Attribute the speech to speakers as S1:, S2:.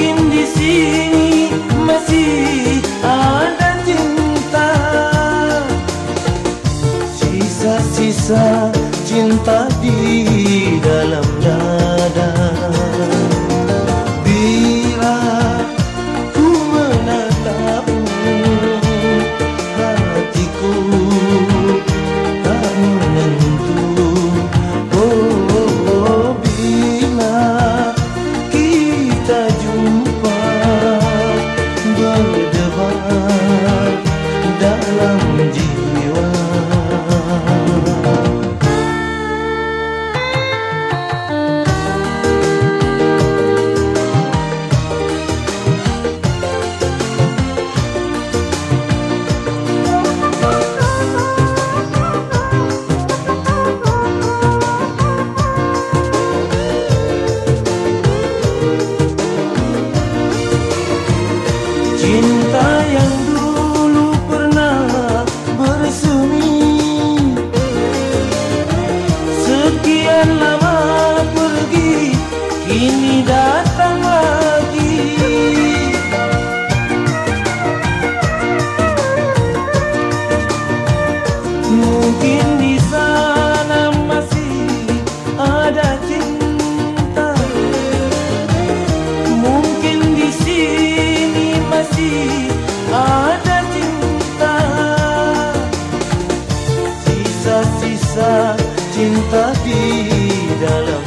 S1: mungkin di sini masih ada cinta. Sisa-sisa cinta di Kini datang lagi. Mungkin di sana masih ada cinta. Mungkin di sini masih ada cinta. Sisa-sisa cinta di dalam